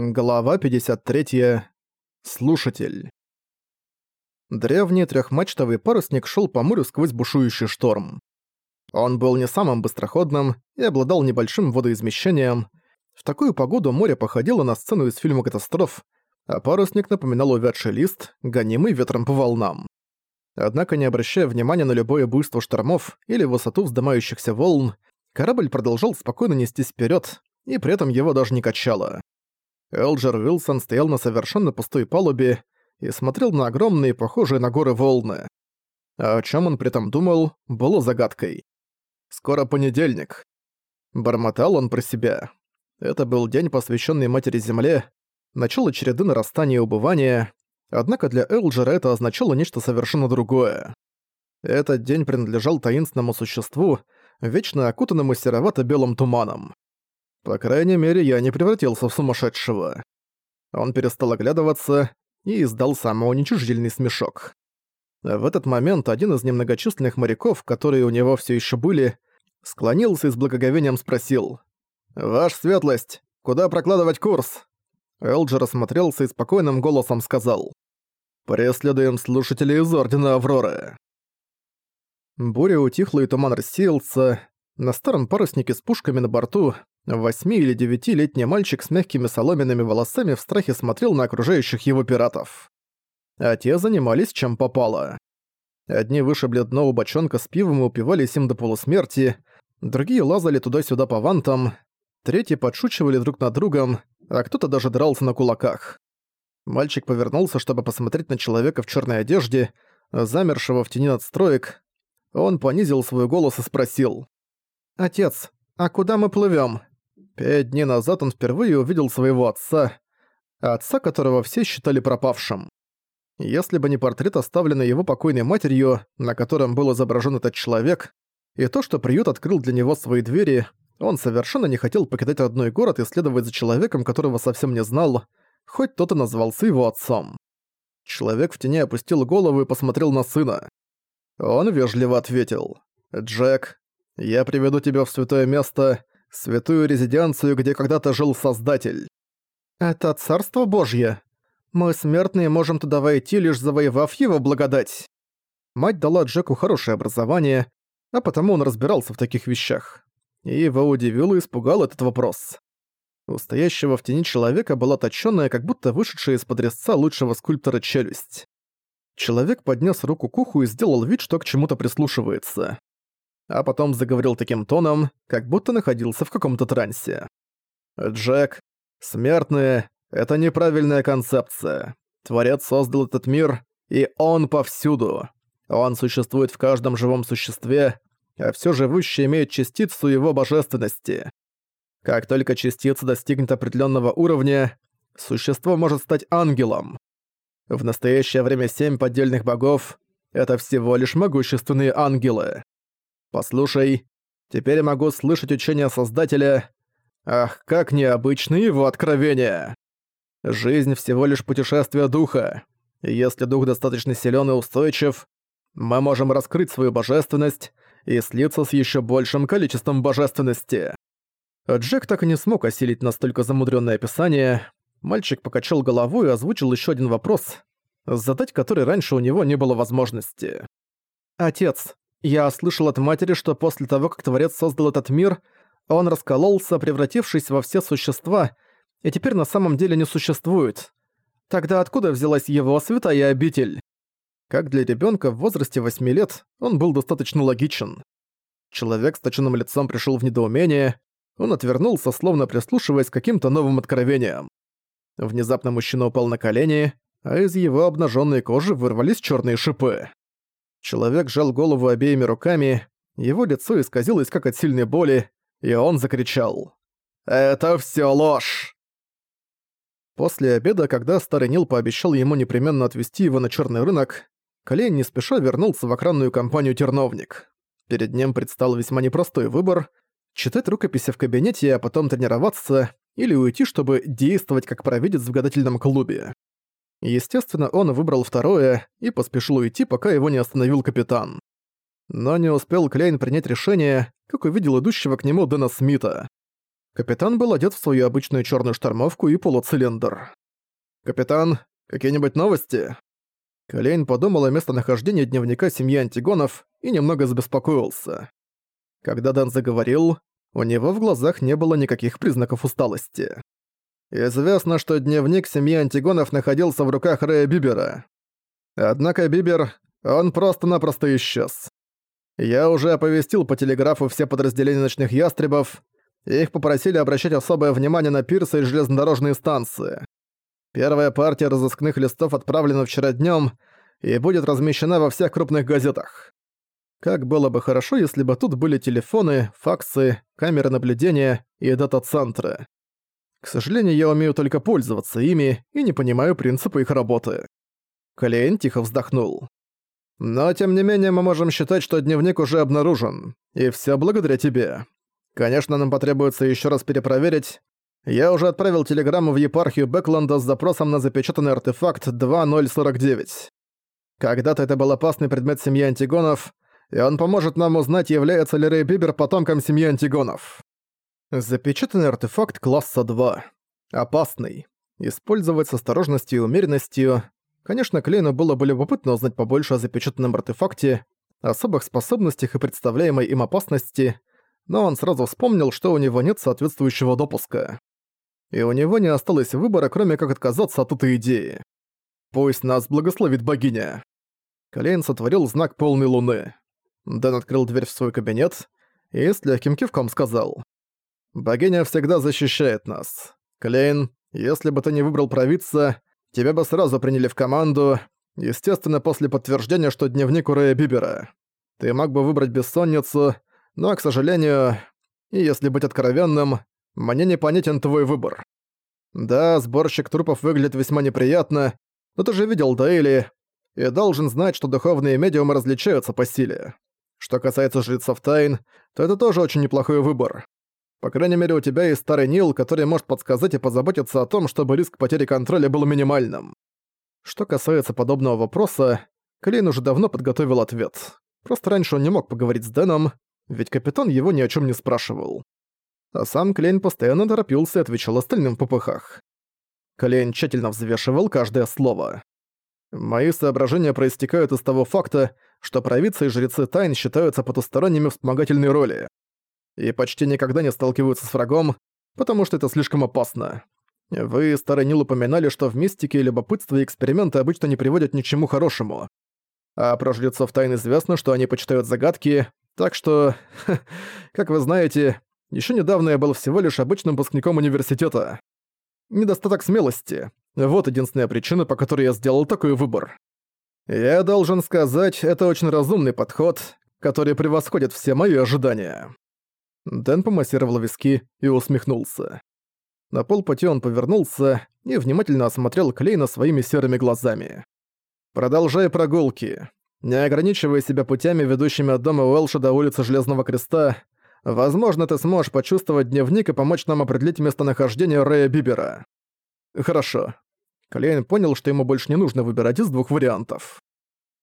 Глава 53. Слушатель. Древний трехмачтовый парусник шел по морю сквозь бушующий шторм. Он был не самым быстроходным и обладал небольшим водоизмещением. В такую погоду море походило на сцену из фильма «Катастроф», а парусник напоминал увядший лист, гонимый ветром по волнам. Однако, не обращая внимания на любое буйство штормов или высоту вздымающихся волн, корабль продолжал спокойно нестись вперед, и при этом его даже не качало. Элджер Уилсон стоял на совершенно пустой палубе и смотрел на огромные, похожие на горы волны. А о чем он при этом думал, было загадкой. «Скоро понедельник». Бормотал он про себя. Это был день, посвященный Матери-Земле, начало череды нарастания и убывания, однако для Элджера это означало нечто совершенно другое. Этот день принадлежал таинственному существу, вечно окутанному серовато-белым туманом. По крайней мере, я не превратился в сумасшедшего. Он перестал оглядываться и издал самоуничижительный смешок. В этот момент один из немногочисленных моряков, которые у него все еще были, склонился и с благоговением спросил. «Ваша светлость, куда прокладывать курс?» Элджер осмотрелся и спокойным голосом сказал. «Преследуем слушателей из Ордена Авроры». Буря утихла и туман рассеялся. На старом паруснике с пушками на борту Восьми- или девятилетний мальчик с мягкими соломенными волосами в страхе смотрел на окружающих его пиратов. А те занимались чем попало. Одни вышибли дно у бочонка с пивом и упивались им до полусмерти, другие лазали туда-сюда по вантам, третьи подшучивали друг над другом, а кто-то даже дрался на кулаках. Мальчик повернулся, чтобы посмотреть на человека в черной одежде, замершего в тени надстроек. Он понизил свой голос и спросил. «Отец, а куда мы плывем? Пять дней назад он впервые увидел своего отца, отца которого все считали пропавшим. Если бы не портрет, оставленный его покойной матерью, на котором был изображен этот человек, и то, что приют открыл для него свои двери, он совершенно не хотел покидать родной город и следовать за человеком, которого совсем не знал, хоть тот и назвался его отцом. Человек в тени опустил голову и посмотрел на сына. Он вежливо ответил. «Джек, я приведу тебя в святое место, святую резиденцию, где когда-то жил Создатель. Это Царство Божье. Мы, смертные, можем туда войти, лишь завоевав его благодать. Мать дала Джеку хорошее образование, а потому он разбирался в таких вещах. И его удивил и испугал этот вопрос. У стоящего в тени человека была точёная, как будто вышедшая из-под резца лучшего скульптора челюсть. Человек поднес руку к уху и сделал вид, что к чему-то прислушивается а потом заговорил таким тоном, как будто находился в каком-то трансе. «Джек, смертные — это неправильная концепция. Творец создал этот мир, и он повсюду. Он существует в каждом живом существе, а все живущее имеет частицу его божественности. Как только частица достигнет определенного уровня, существо может стать ангелом. В настоящее время семь поддельных богов — это всего лишь могущественные ангелы. Послушай, теперь могу слышать учение Создателя. Ах, как необычны его откровения! Жизнь всего лишь путешествие духа. Если дух достаточно силен и устойчив, мы можем раскрыть свою божественность и слиться с еще большим количеством божественности. Джек так и не смог осилить настолько замудренное описание. Мальчик покачал головой и озвучил еще один вопрос, задать который раньше у него не было возможности. «Отец, я слышал от матери, что после того, как Творец создал этот мир, он раскололся, превратившись во все существа, и теперь на самом деле не существует. Тогда откуда взялась его святая обитель? Как для ребенка в возрасте 8 лет, он был достаточно логичен. Человек с точенным лицом пришел в недоумение, он отвернулся, словно прислушиваясь к каким-то новым откровениям. Внезапно мужчина упал на колени, а из его обнаженной кожи вырвались черные шипы. Человек жал голову обеими руками, его лицо исказилось как от сильной боли, и он закричал. «Это всё ложь!» После обеда, когда старый Нил пообещал ему непременно отвезти его на черный рынок, Колейн не спеша вернулся в охранную компанию «Терновник». Перед ним предстал весьма непростой выбор — читать рукописи в кабинете, а потом тренироваться, или уйти, чтобы действовать как провидец в гадательном клубе. Естественно, он выбрал второе и поспешил уйти, пока его не остановил капитан. Но не успел Клейн принять решение, как увидел идущего к нему Дэна Смита. Капитан был одет в свою обычную черную штормовку и полуцилиндр. «Капитан, какие-нибудь новости?» Колейн подумал о местонахождении дневника семьи Антигонов и немного забеспокоился. Когда Дан заговорил, у него в глазах не было никаких признаков усталости. Известно, что дневник семьи Антигонов находился в руках Рэя Бибера. Однако Бибер, он просто-напросто исчез. Я уже оповестил по телеграфу все подразделения ночных ястребов, их попросили обращать особое внимание на пирсы и железнодорожные станции. Первая партия разыскных листов отправлена вчера днем и будет размещена во всех крупных газетах. Как было бы хорошо, если бы тут были телефоны, факсы, камеры наблюдения и дата-центры. К сожалению, я умею только пользоваться ими и не понимаю принципа их работы. Клейн тихо вздохнул. Но тем не менее мы можем считать, что дневник уже обнаружен. И все благодаря тебе. Конечно, нам потребуется еще раз перепроверить. Я уже отправил телеграмму в епархию Бэкленда с запросом на запечатанный артефакт 2049. Когда-то это был опасный предмет семьи Антигонов, и он поможет нам узнать, является ли Рэй Бибер потомком семьи Антигонов. Запечатанный артефакт класса 2. Опасный. Использовать с осторожностью и умеренностью. Конечно, Клейну было бы любопытно узнать побольше о запечатанном артефакте, особых способностях и представляемой им опасности, но он сразу вспомнил, что у него нет соответствующего допуска. И у него не осталось выбора, кроме как отказаться от этой идеи. «Пусть нас благословит богиня». Клейн сотворил знак полной луны. Дэн открыл дверь в свой кабинет и с легким кивком сказал. «Богиня всегда защищает нас. Клейн, если бы ты не выбрал провидца, тебя бы сразу приняли в команду, естественно, после подтверждения, что дневник у Рэя Бибера. Ты мог бы выбрать бессонницу, но, к сожалению, и если быть откровенным, мне непонятен твой выбор. Да, сборщик трупов выглядит весьма неприятно, но ты же видел Дейли и должен знать, что духовные медиумы различаются по силе. Что касается жрецов тайн, то это тоже очень неплохой выбор. По крайней мере, у тебя есть старый Нил, который может подсказать и позаботиться о том, чтобы риск потери контроля был минимальным. Что касается подобного вопроса, Клейн уже давно подготовил ответ. Просто раньше он не мог поговорить с Дэном, ведь капитан его ни о чем не спрашивал. А сам Клейн постоянно торопился и отвечал остальным в попыхах. Клейн тщательно взвешивал каждое слово. Мои соображения проистекают из того факта, что провидцы и жрецы тайн считаются потусторонними вспомогательной роли. И почти никогда не сталкиваются с врагом, потому что это слишком опасно. Вы, старый Нил, упоминали, что в мистике любопытство и эксперименты обычно не приводят ни к чему хорошему. А про жрецов тайн известно, что они почитают загадки, так что, как вы знаете, еще недавно я был всего лишь обычным выпускником университета. Недостаток смелости. Вот единственная причина, по которой я сделал такой выбор. Я должен сказать, это очень разумный подход, который превосходит все мои ожидания. Дэн помассировал виски и усмехнулся. На полпути он повернулся и внимательно осмотрел Клейна своими серыми глазами. «Продолжай прогулки. Не ограничивая себя путями, ведущими от дома Уэлша до улицы Железного Креста, возможно, ты сможешь почувствовать дневник и помочь нам определить местонахождение Рэя Бибера». «Хорошо. Клейн понял, что ему больше не нужно выбирать из двух вариантов.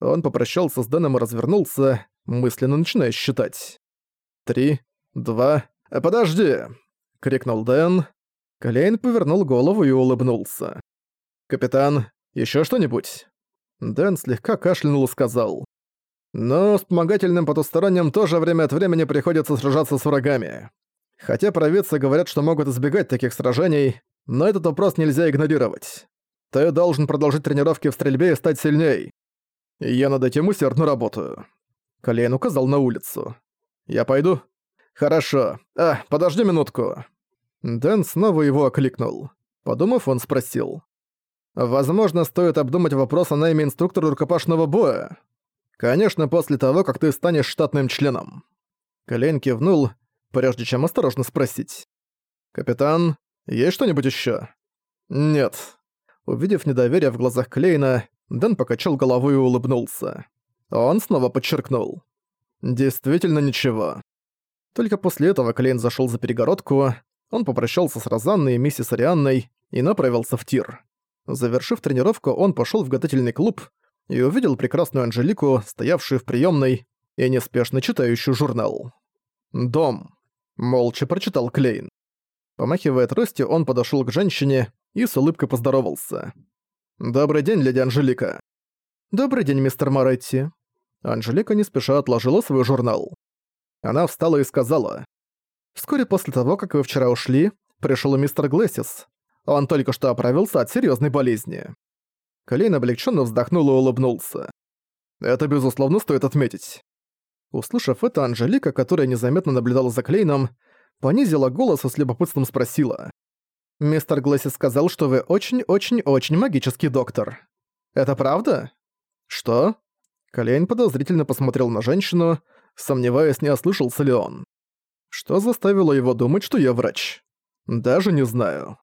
Он попрощался с Дэном и развернулся, мысленно начиная считать. «Три, два... «Э, подожди!» — крикнул Дэн. Клейн повернул голову и улыбнулся. «Капитан, еще что-нибудь?» Дэн слегка кашлянул и сказал. «Но вспомогательным потусторонним тоже время от времени приходится сражаться с врагами. Хотя провидцы говорят, что могут избегать таких сражений, но этот вопрос нельзя игнорировать. Ты должен продолжить тренировки в стрельбе и стать сильней. Я над этим усердно работаю. Колейн указал на улицу. Я пойду? Хорошо. А, подожди минутку. Дэн снова его окликнул. Подумав, он спросил. Возможно, стоит обдумать вопрос о найме инструктора рукопашного боя. Конечно, после того, как ты станешь штатным членом. Колейн кивнул, прежде чем осторожно спросить. «Капитан, есть что-нибудь еще? «Нет», Увидев недоверие в глазах Клейна, Дэн покачал головой и улыбнулся. Он снова подчеркнул. «Действительно ничего». Только после этого Клейн зашел за перегородку, он попрощался с Розанной и миссис Арианной и направился в тир. Завершив тренировку, он пошел в гадательный клуб и увидел прекрасную Анжелику, стоявшую в приемной и неспешно читающую журнал. «Дом», — молча прочитал Клейн. Помахивая тростью, он подошёл к женщине и с улыбкой поздоровался. «Добрый день, леди Анжелика». «Добрый день, мистер Моретти». Анжелика не спеша отложила свой журнал. Она встала и сказала. «Вскоре после того, как вы вчера ушли, пришёл мистер Глэссис. Он только что оправился от серьёзной болезни». Колейн облегчённо вздохнул и улыбнулся. «Это, безусловно, стоит отметить». Услышав это, Анжелика, которая незаметно наблюдала за Клейном, понизила голос и с любопытством спросила. «Мистер Глэссис сказал, что вы очень-очень-очень магический доктор. Это правда?» «Что?» Клейн подозрительно посмотрел на женщину, сомневаясь, не ослышался ли он. Что заставило его думать, что я врач? Даже не знаю.